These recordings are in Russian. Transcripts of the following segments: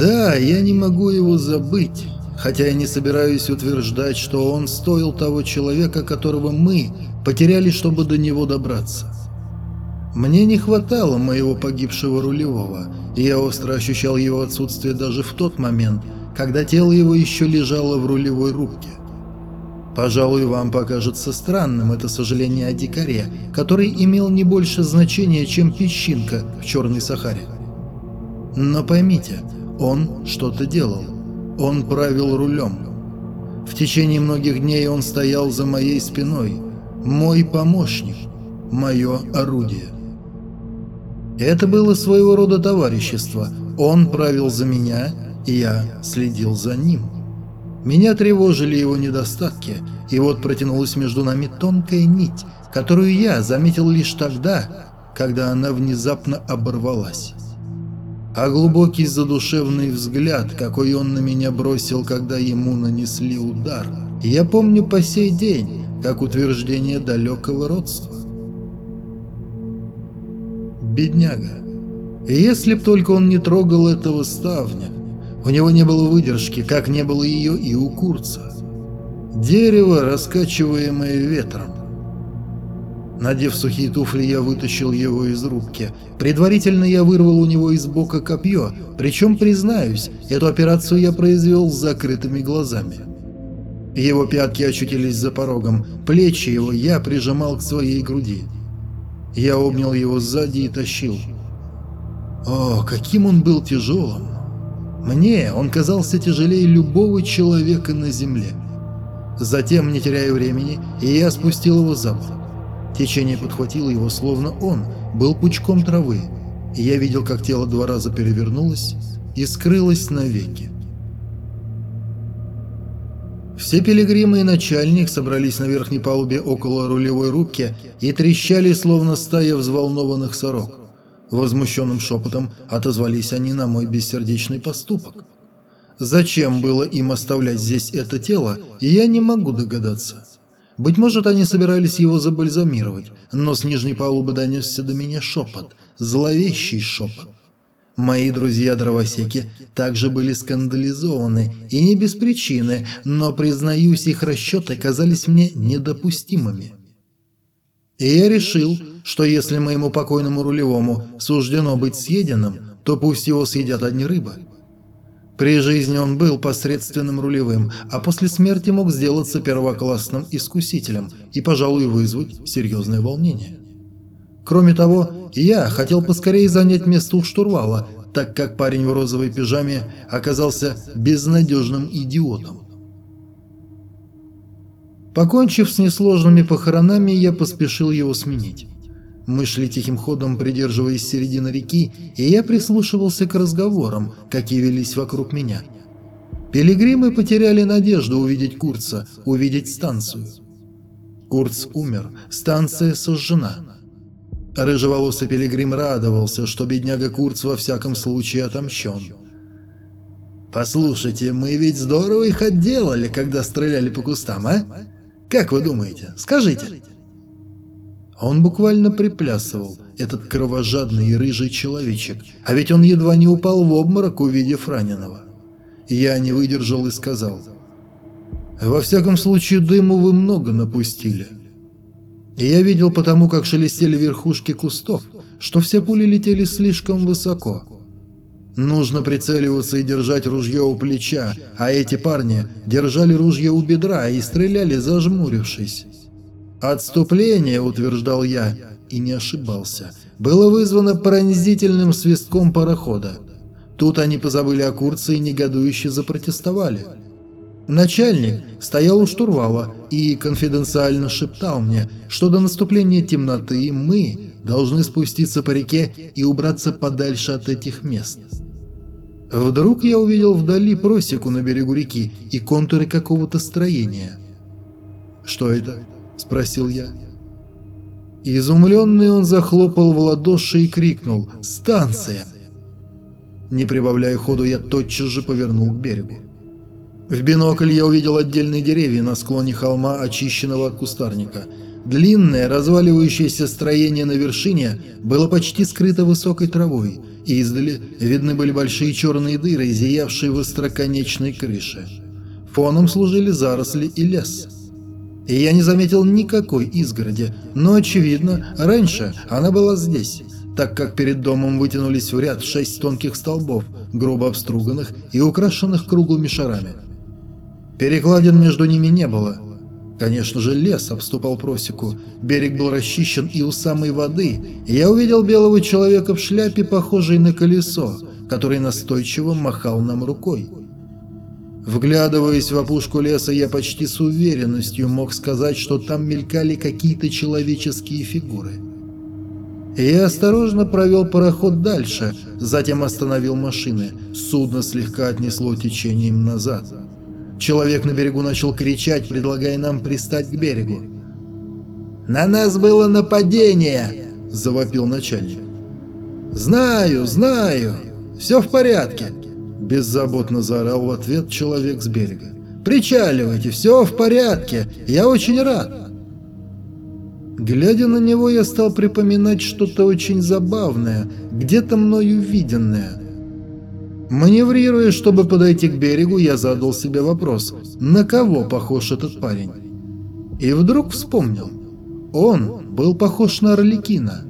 Да, я не могу его забыть, хотя я не собираюсь утверждать, что он стоил того человека, которого мы потеряли, чтобы до него добраться. Мне не хватало моего погибшего рулевого, и я остро ощущал его отсутствие даже в тот момент, когда тело его еще лежало в рулевой рубке. Пожалуй, вам покажется странным это сожаление о дикаре, который имел не больше значения, чем песчинка в Черной Сахаре. Но поймите, он что-то делал. Он правил рулем. В течение многих дней он стоял за моей спиной. Мой помощник. Мое орудие. Это было своего рода товарищество. Он правил за меня, и я следил за ним. Меня тревожили его недостатки, и вот протянулась между нами тонкая нить, которую я заметил лишь тогда, когда она внезапно оборвалась. А глубокий задушевный взгляд, какой он на меня бросил, когда ему нанесли удар, я помню по сей день, как утверждение далекого родства. Бедняга. Если б только он не трогал этого ставня, у него не было выдержки, как не было ее и у Курца. Дерево, раскачиваемое ветром. Надев сухие туфли, я вытащил его из рубки. Предварительно я вырвал у него из бока копье, причем, признаюсь, эту операцию я произвел с закрытыми глазами. Его пятки очутились за порогом, плечи его я прижимал к своей груди. Я обнял его сзади и тащил. О, каким он был тяжелым! Мне он казался тяжелее любого человека на земле. Затем, не теряя времени, я спустил его за борт. Течение подхватило его, словно он был пучком травы, и я видел, как тело два раза перевернулось и скрылось навеки. Все пилигримы и начальник собрались на верхней палубе около рулевой рубки и трещали, словно стая взволнованных сорок. Возмущенным шепотом отозвались они на мой бессердечный поступок. Зачем было им оставлять здесь это тело, я не могу догадаться. Быть может, они собирались его забальзамировать, но с нижней палубы донесся до меня шепот, зловещий шепот. Мои друзья-дровосеки также были скандализованы, и не без причины, но, признаюсь, их расчеты казались мне недопустимыми. И я решил, что если моему покойному рулевому суждено быть съеденным, то пусть его съедят одни рыбы. При жизни он был посредственным рулевым, а после смерти мог сделаться первоклассным искусителем и, пожалуй, вызвать серьезное волнение. Кроме того, я хотел поскорее занять место у штурвала, так как парень в розовой пижаме оказался безнадежным идиотом. Покончив с несложными похоронами, я поспешил его сменить. Мы шли тихим ходом, придерживаясь середины реки, и я прислушивался к разговорам, какие велись вокруг меня. Пилигримы потеряли надежду увидеть Курца, увидеть станцию. Курц умер, станция сожжена. Рыжеволосый пилигрим радовался, что бедняга Курц во всяком случае отомщен. «Послушайте, мы ведь здорово их отделали, когда стреляли по кустам, а? Как вы думаете? Скажите!» Он буквально приплясывал, этот кровожадный и рыжий человечек, а ведь он едва не упал в обморок, увидев раненого. Я не выдержал и сказал, «Во всяком случае, дыму вы много напустили». И я видел потому, как шелестели верхушки кустов, что все пули летели слишком высоко. Нужно прицеливаться и держать ружье у плеча, а эти парни держали ружье у бедра и стреляли, зажмурившись. Отступление, утверждал я, и не ошибался, было вызвано пронзительным свистком парохода. Тут они позабыли о Курце и негодующе запротестовали. Начальник стоял у штурвала и конфиденциально шептал мне, что до наступления темноты мы должны спуститься по реке и убраться подальше от этих мест. Вдруг я увидел вдали просеку на берегу реки и контуры какого-то строения. «Что это?» – спросил я. Изумленный он захлопал в ладоши и крикнул «Станция!». Не прибавляя ходу, я тотчас же повернул к берегу. В бинокль я увидел отдельные деревья на склоне холма, очищенного от кустарника. Длинное, разваливающееся строение на вершине было почти скрыто высокой травой, и издали видны были большие черные дыры, зиявшие в остроконечной крыше. Фоном служили заросли и лес. И я не заметил никакой изгороди, но, очевидно, раньше она была здесь, так как перед домом вытянулись в ряд шесть тонких столбов, грубо обструганных и украшенных круглыми шарами. Перекладин между ними не было. Конечно же, лес обступал просеку, берег был расчищен и у самой воды, и я увидел белого человека в шляпе, похожей на колесо, который настойчиво махал нам рукой. Вглядываясь в опушку леса, я почти с уверенностью мог сказать, что там мелькали какие-то человеческие фигуры. Я осторожно провел пароход дальше, затем остановил машины. Судно слегка отнесло течением назад. Человек на берегу начал кричать, предлагая нам пристать к берегу. «На нас было нападение!» – завопил начальник. «Знаю, знаю! Все в порядке!» – беззаботно заорал в ответ человек с берега. «Причаливайте, все в порядке! Я очень рад!» Глядя на него, я стал припоминать что-то очень забавное, где-то мною виденное. Маневрируя, чтобы подойти к берегу, я задал себе вопрос, на кого похож этот парень. И вдруг вспомнил. Он был похож на Орликина.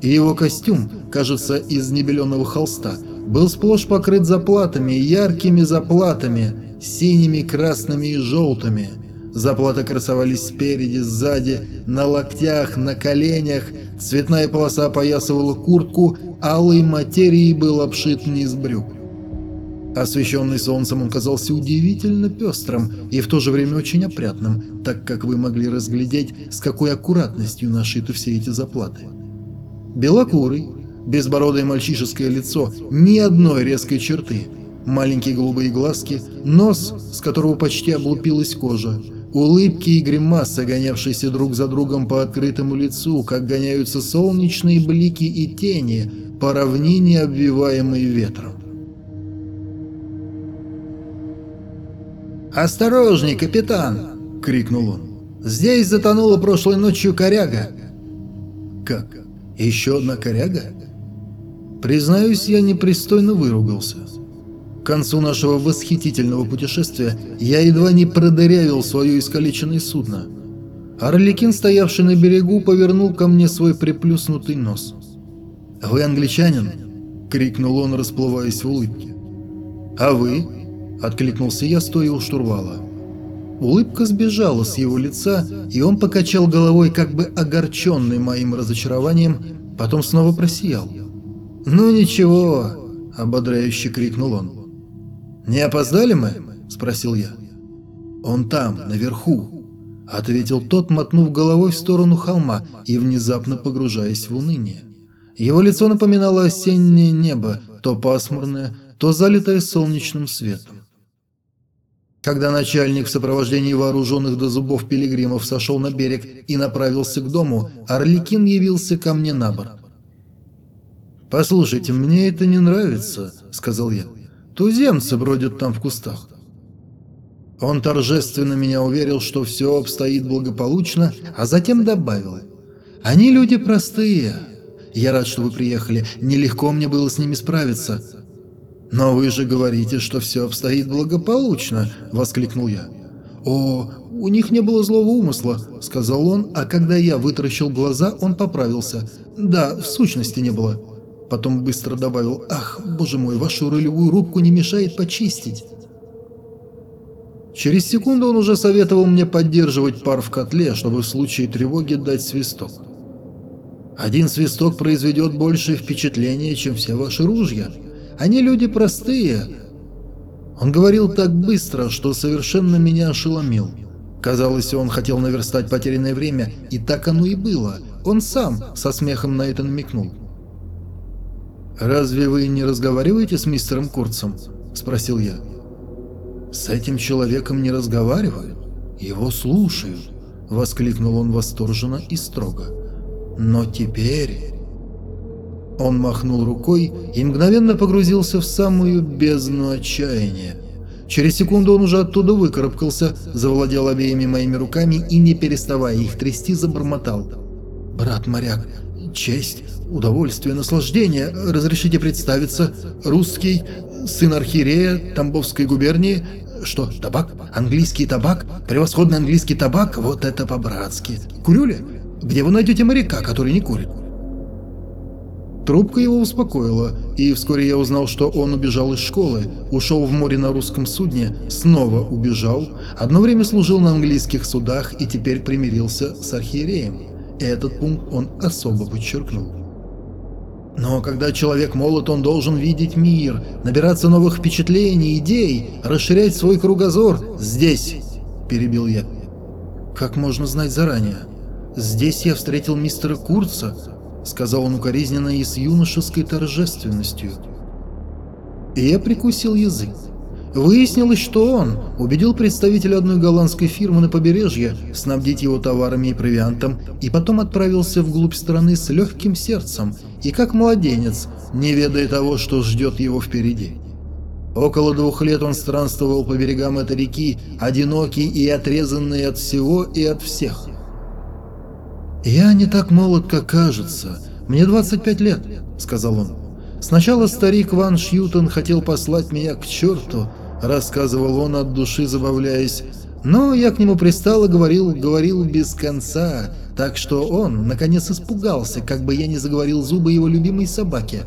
И его костюм, кажется, из небеленого холста, был сплошь покрыт заплатами, яркими заплатами, синими, красными и желтыми – Заплаты красовались спереди, сзади, на локтях, на коленях. Цветная полоса опоясывала куртку, алой материей был обшит низ брюк. Освещенный солнцем он казался удивительно пестрым и в то же время очень опрятным, так как вы могли разглядеть, с какой аккуратностью нашиты все эти заплаты. Белокурый, безбородое мальчишеское лицо, ни одной резкой черты, маленькие голубые глазки, нос, с которого почти облупилась кожа, Улыбки и гримасы, гонявшиеся друг за другом по открытому лицу, как гоняются солнечные блики и тени по равнине, обвиваемой ветром. «Осторожней, капитан!» — крикнул он. «Здесь затонула прошлой ночью коряга». «Как? Еще одна коряга?» Признаюсь, я непристойно выругался. К концу нашего восхитительного путешествия я едва не продырявил свое искалеченное судно. Орликин, стоявший на берегу, повернул ко мне свой приплюснутый нос. «Вы англичанин?» — крикнул он, расплываясь в улыбке. «А вы?» — откликнулся я, стоя у штурвала. Улыбка сбежала с его лица, и он покачал головой, как бы огорченный моим разочарованием, потом снова просиял. «Ну ничего!» — ободряюще крикнул он. «Не опоздали мы?» – спросил я. «Он там, наверху», – ответил тот, мотнув головой в сторону холма и внезапно погружаясь в уныние. Его лицо напоминало осеннее небо, то пасмурное, то залитое солнечным светом. Когда начальник в сопровождении вооруженных до зубов пилигримов сошел на берег и направился к дому, Орликин явился ко мне на борт. «Послушайте, мне это не нравится», — сказал я. Туземцы бродят там в кустах. Он торжественно меня уверил, что все обстоит благополучно, а затем добавил. «Они люди простые. Я рад, что вы приехали. Нелегко мне было с ними справиться». «Но вы же говорите, что все обстоит благополучно», — воскликнул я. «О, у них не было злого умысла», — сказал он, а когда я вытаращил глаза, он поправился. «Да, в сущности не было». Потом быстро добавил, «Ах, боже мой, вашу рулевую рубку не мешает почистить». Через секунду он уже советовал мне поддерживать пар в котле, чтобы в случае тревоги дать свисток. Один свисток произведет большее впечатление, чем все ваши ружья. Они люди простые. Он говорил так быстро, что совершенно меня ошеломил. Казалось, он хотел наверстать потерянное время, и так оно и было. Он сам со смехом на это намекнул. «Разве вы не разговариваете с мистером Курцем?» – спросил я. «С этим человеком не разговаривают, его слушают», – воскликнул он восторженно и строго. «Но теперь...» Он махнул рукой и мгновенно погрузился в самую бездну отчаяния. Через секунду он уже оттуда выкарабкался, завладел обеими моими руками и, не переставая их трясти, забормотал. «Брат-моряк, честь, удовольствие, наслаждение. Разрешите представиться. Русский, сын архиерея Тамбовской губернии. Что, табак? Английский табак? Превосходный английский табак? Вот это по-братски. Курю ли? Где вы найдете моряка, который не курит?» Трубка его успокоила, и вскоре я узнал, что он убежал из школы, ушел в море на русском судне, снова убежал, одно время служил на английских судах и теперь примирился с архиереем. Этот пункт он особо подчеркнул. Но когда человек молод, он должен видеть мир, набираться новых впечатлений, идей, расширять свой кругозор. Здесь, перебил я. Как можно знать заранее? Здесь я встретил мистера Курца, — сказал он укоризненно и с юношеской торжественностью. И я прикусил язык. Выяснилось, что он убедил представителя одной голландской фирмы на побережье снабдить его товарами и провиантом, и потом отправился вглубь страны с легким сердцем и как младенец, не ведая того, что ждет его впереди. Около двух лет он странствовал по берегам этой реки, одинокий и отрезанный от всего и от всех. «Я не так молод, как кажется. Мне 25 лет», — сказал он. «Сначала старик Ван Шьютон хотел послать меня к черту», — рассказывал он от души, забавляясь. «Но я к нему пристал и говорил, говорил без конца, так что он, наконец, испугался, как бы я не заговорил зубы его любимой собаки.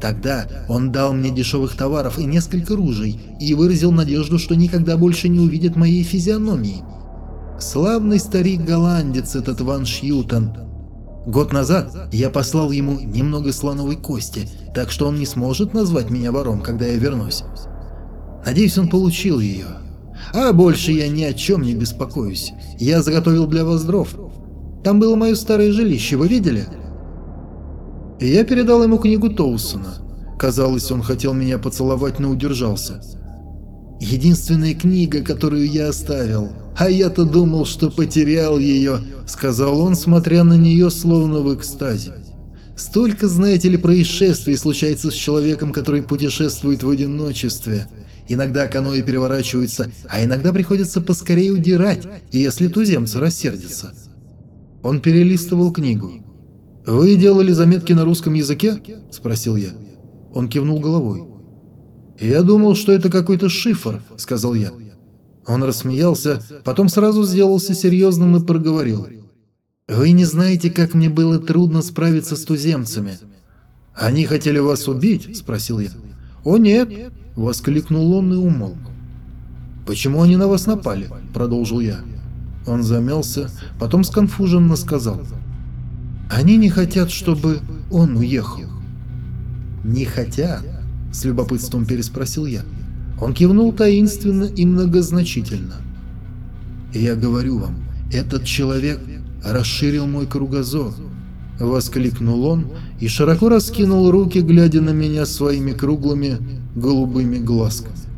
Тогда он дал мне дешевых товаров и несколько ружей и выразил надежду, что никогда больше не увидит моей физиономии. Славный старик-голландец этот Ван Шьютон. Год назад я послал ему немного слоновой кости, так что он не сможет назвать меня вором, когда я вернусь. Надеюсь, он получил ее. А больше я ни о чем не беспокоюсь. Я заготовил для вас дров. Там было мое старое жилище, вы видели? И я передал ему книгу Тоусона. Казалось, он хотел меня поцеловать, но удержался. Единственная книга, которую я оставил. А я-то думал, что потерял ее, сказал он, смотря на нее словно в экстазе. Столько, знаете ли, происшествий случается с человеком, который путешествует в одиночестве. Иногда каноэ переворачиваются, а иногда приходится поскорее удирать, если туземцы рассердятся. Он перелистывал книгу. «Вы делали заметки на русском языке?» – спросил я. Он кивнул головой. «Я думал, что это какой-то шифр», — сказал я. Он рассмеялся, потом сразу сделался серьезным и проговорил. «Вы не знаете, как мне было трудно справиться с туземцами». «Они хотели вас убить?» — спросил я. «О нет!» — воскликнул он и умолк. «Почему они на вас напали?» — продолжил я. Он замялся, потом сконфуженно сказал. «Они не хотят, чтобы он уехал». «Не хотят?» — с любопытством переспросил я. Он кивнул таинственно и многозначительно. «Я говорю вам, этот человек расширил мой кругозор», — воскликнул он и широко раскинул руки, глядя на меня своими круглыми голубыми глазками.